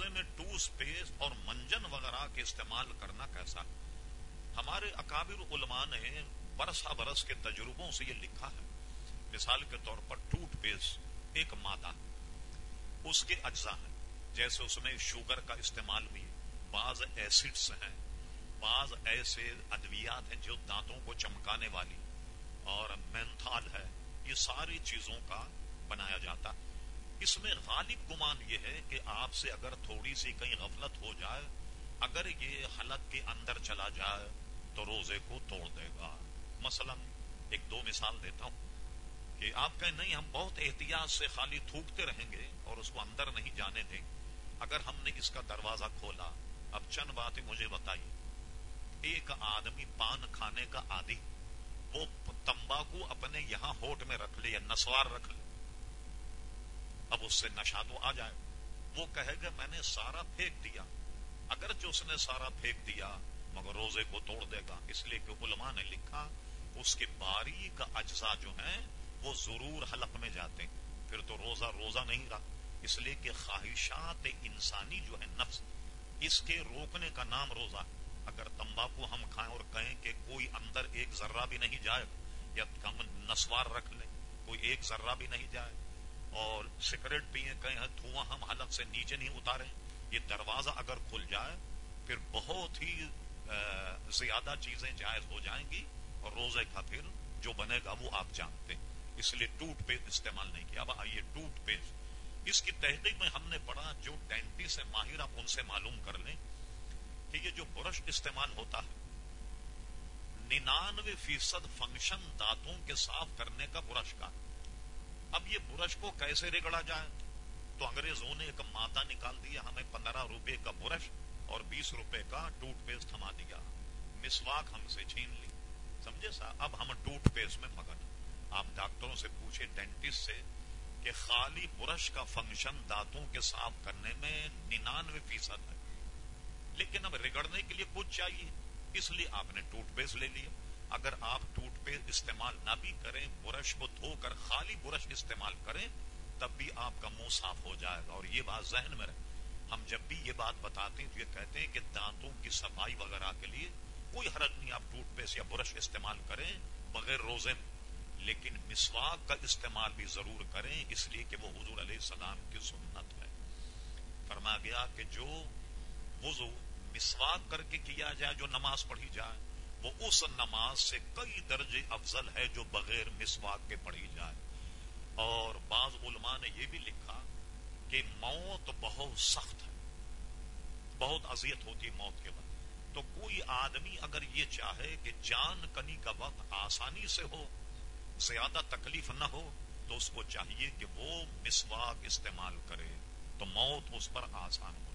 روزے میں toss paste اور منجن وغیرہ کے استعمال کرنا کیسا ہے؟ ہمارے اکابر علماء نے برسا برس کے تجربوں سے یہ لکھا ہے۔ مثال کے طور پر ٹوٹ پیسٹ ایک مادہ اس کے اجزاء ہیں۔ جیسے اس میں شوگر کا استعمال بھی ہے۔ بعض ایسڈس ہیں۔ بعض ایسے ادویات ہیں جو دانتوں کو چمکانے والی اور مینتھال ہے۔ یہ ساری چیزوں کا بنایا جاتا اس میں غالب گمان یہ ہے کہ آپ سے اگر تھوڑی سی کہیں غفلت ہو جائے، اگر یہ حلق کے اندر چلا جائے تو روزے کو توڑ دے گا۔ مثلا ایک دو مثال دیتا ہوں کہ آپ کہیں نہیں، ہم بہت احتیاط سے خالی تھوکتے رہیں گے اور اس کو اندر نہیں جانے دیں۔ اگر ہم نے اس کا دروازہ کھولا، اب چند باتیں مجھے بتائیے۔ ایک آدمی پان کھانے کا آدی وہ تمباکو اپنے یہاں ہوٹ میں رکھ لے یا نسوار رکھ لے۔ اب اس سے نشا تو آ جائے۔ وہ کہے گا میں نے سارا پھینک دیا۔ اگر جو اس نے سارا پھینک دیا، مگر روزے کو توڑ دے گا۔ اس لیے کہ علماء نے لکھا، اس کے باریک اجزاء جو ہیں، وہ ضرور حلق میں جاتے ہیں۔ پھر تو روزہ روزہ نہیں رہا۔ اس لیے کہ خواہشات انسانی جو ہے نفس، اس کے روکنے کا نام روزہ اگر تمباکو ہم کھائیں اور کہیں کہ کوئی اندر ایک ذرہ بھی نہیں جائے، یا کم نسوار رکھ لیں کوئی ایک ذرہ بھی نہیں جائے اور سگریٹ پیئے کہیں دھواں، ہم حلق سے نیچے نہیں اتارے یہ دروازہ اگر کھل جائے، پھر بہت ہی زیادہ چیزیں جائز ہو جائیں گی اور روزے کا پھر جو بنے گا وہ آپ جانتے ہیں۔ اس لیے ٹوٹ پیسٹ استعمال نہیں کیا۔ اب آئیے ٹوٹ پیسٹ۔ اس کی تحقیق میں ہم نے پڑھا، جو ڈینٹی سے ماہر آپ ان سے معلوم کر لیں کہ یہ جو برش استعمال ہوتا ہے، ننانوے فیصد فنکشن دانتوں کے صاف کرنے کا برش کا۔ اب یہ برش کو کیسے رگڑا جائے؟ تو انگریزوں نے ایک مادہ نکال دیا، ہمیں پندرہ روپے کا برش اور بیس روپے کا ٹوٹ پیسٹ تھما دیا۔ مسواک ہم سے چھین لی۔ سمجھے سا اب ہم ٹوٹ پیسٹ میں مگن آپ ڈاکٹروں سے پوچھے ڈینٹسٹ سے کہ خالی برش کا فنکشن دانتوں کے صاف کرنے میں ننانوے فیصد ہے۔ لیکن اب رگڑنے کے لیے کچھ چاہیے۔ اس لیے آپ نے ٹوٹ پیسٹ لے لیا۔ اگر آپ ٹوٹ پیسٹ استعمال نہ بھی کریں، برش کو دھو کر خالی برش استعمال کریں، تب بھی آپ کا منہ صاف ہو جائے گا اور یہ بات ذہن میں رہے ہم جب بھی یہ بات بتاتے ہیں تو یہ کہتے ہیں کہ دانتوں کی صفائی وغیرہ کے لیے کوئی حرج نہیں، آپ ٹوٹ پیسٹ یا برش استعمال کریں بغیر روزے میں۔ لیکن مسواک کا استعمال بھی ضرور کریں، اس لیے کہ وہ حضور علیہ السلام کی سنت ہے۔ فرما گیا کہ جو وضو مسواک کر کے کیا جائے، جو نماز پڑھی جائے وہ اس نماز سے کئی درجے افضل ہے جو بغیر مسواک کے پڑھی جائے۔ اور بعض علماء نے یہ بھی لکھا کہ موت بہت سخت ہے۔ بہت اذیت ہوتی موت کے بعد تو کوئی آدمی اگر یہ چاہے کہ جان کنی کا وقت آسانی سے ہو، زیادہ تکلیف نہ ہو، تو اس کو چاہیے کہ وہ مسواک استعمال کرے۔ تو موت اس پر آسان ہو۔